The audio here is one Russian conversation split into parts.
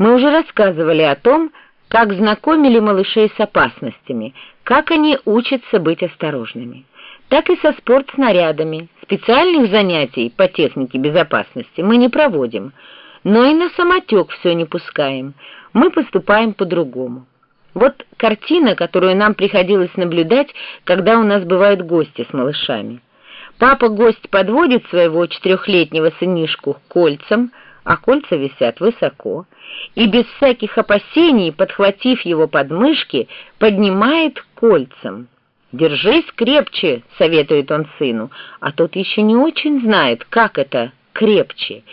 Мы уже рассказывали о том, как знакомили малышей с опасностями, как они учатся быть осторожными. Так и со спортснарядами. Специальных занятий по технике безопасности мы не проводим, но и на самотек все не пускаем. Мы поступаем по-другому. Вот картина, которую нам приходилось наблюдать, когда у нас бывают гости с малышами. Папа-гость подводит своего четырехлетнего сынишку к кольцам, а кольца висят высоко, и без всяких опасений, подхватив его подмышки, поднимает кольцам. «Держись крепче», — советует он сыну, а тот еще не очень знает, как это крепче.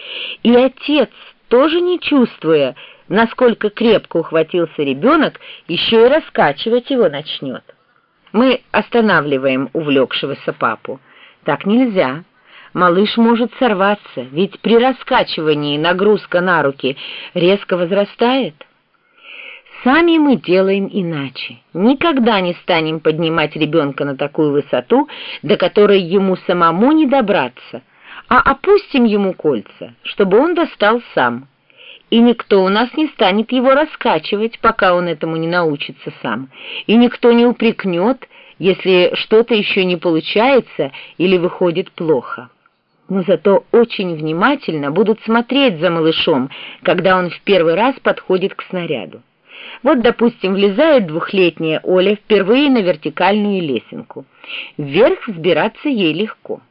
И отец, тоже не чувствуя, насколько крепко ухватился ребенок, еще и раскачивать его начнет. Мы останавливаем увлекшегося папу. Так нельзя. Малыш может сорваться, ведь при раскачивании нагрузка на руки резко возрастает. Сами мы делаем иначе. Никогда не станем поднимать ребенка на такую высоту, до которой ему самому не добраться, а опустим ему кольца, чтобы он достал сам и никто у нас не станет его раскачивать, пока он этому не научится сам, и никто не упрекнет, если что-то еще не получается или выходит плохо. Но зато очень внимательно будут смотреть за малышом, когда он в первый раз подходит к снаряду. Вот, допустим, влезает двухлетняя Оля впервые на вертикальную лесенку. Вверх взбираться ей легко.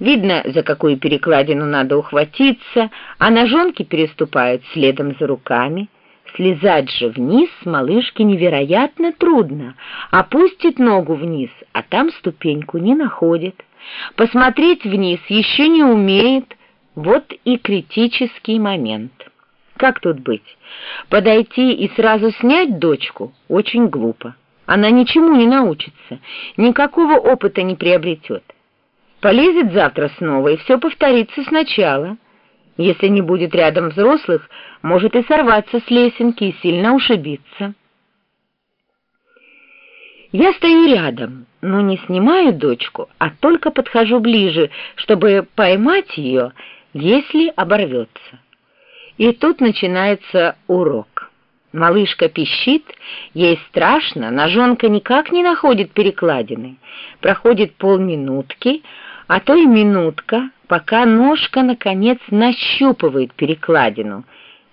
Видно, за какую перекладину надо ухватиться, а ножонки переступают следом за руками. Слезать же вниз малышке невероятно трудно. Опустит ногу вниз, а там ступеньку не находит. Посмотреть вниз еще не умеет. Вот и критический момент. Как тут быть? Подойти и сразу снять дочку очень глупо. Она ничему не научится, никакого опыта не приобретет. Полезет завтра снова, и все повторится сначала. Если не будет рядом взрослых, может и сорваться с лесенки и сильно ушибиться. Я стою рядом, но не снимаю дочку, а только подхожу ближе, чтобы поймать ее, если оборвется. И тут начинается урок. Малышка пищит, ей страшно, ножонка никак не находит перекладины. Проходит полминутки, а то и минутка, пока ножка, наконец, нащупывает перекладину,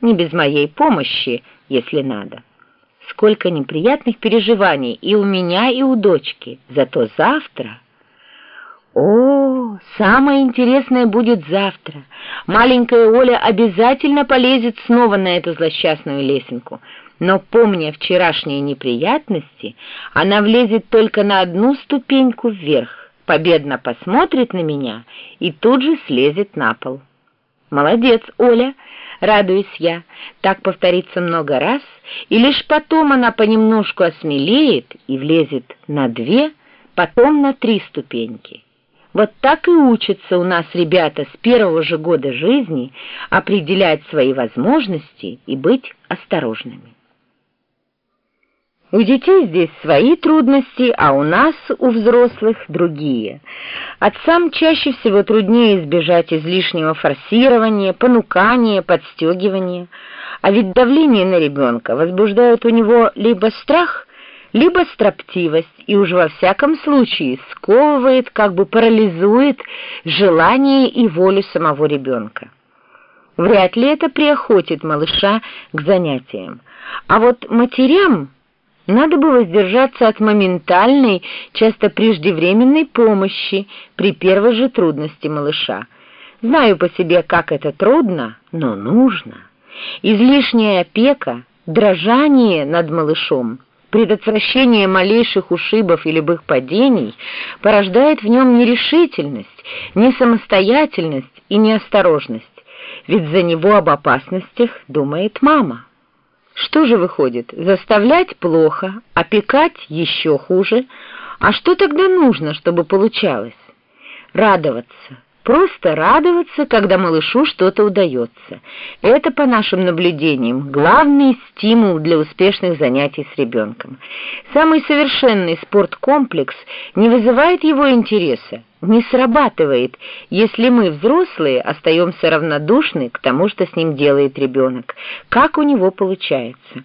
не без моей помощи, если надо. Сколько неприятных переживаний и у меня, и у дочки. Зато завтра... О, самое интересное будет завтра. Маленькая Оля обязательно полезет снова на эту злосчастную лесенку. Но, помня вчерашние неприятности, она влезет только на одну ступеньку вверх победно посмотрит на меня и тут же слезет на пол. «Молодец, Оля!» — радуюсь я. Так повторится много раз, и лишь потом она понемножку осмелеет и влезет на две, потом на три ступеньки. Вот так и учатся у нас ребята с первого же года жизни определять свои возможности и быть осторожными. У детей здесь свои трудности, а у нас, у взрослых, другие. Отцам чаще всего труднее избежать излишнего форсирования, понукания, подстегивания. А ведь давление на ребенка возбуждает у него либо страх, либо строптивость, и уж во всяком случае сковывает, как бы парализует желание и волю самого ребенка. Вряд ли это приохотит малыша к занятиям. А вот матерям надо было сдержаться от моментальной, часто преждевременной помощи при первой же трудности малыша. Знаю по себе, как это трудно, но нужно. Излишняя опека, дрожание над малышом, предотвращение малейших ушибов и любых падений порождает в нем нерешительность, несамостоятельность и неосторожность, ведь за него об опасностях думает мама. Что же выходит? Заставлять плохо, опекать еще хуже. А что тогда нужно, чтобы получалось? Радоваться, просто радоваться, когда малышу что-то удается. Это, по нашим наблюдениям, главный стимул для успешных занятий с ребенком. Самый совершенный спорткомплекс не вызывает его интереса, не срабатывает, если мы, взрослые, остаемся равнодушны к тому, что с ним делает ребенок, как у него получается.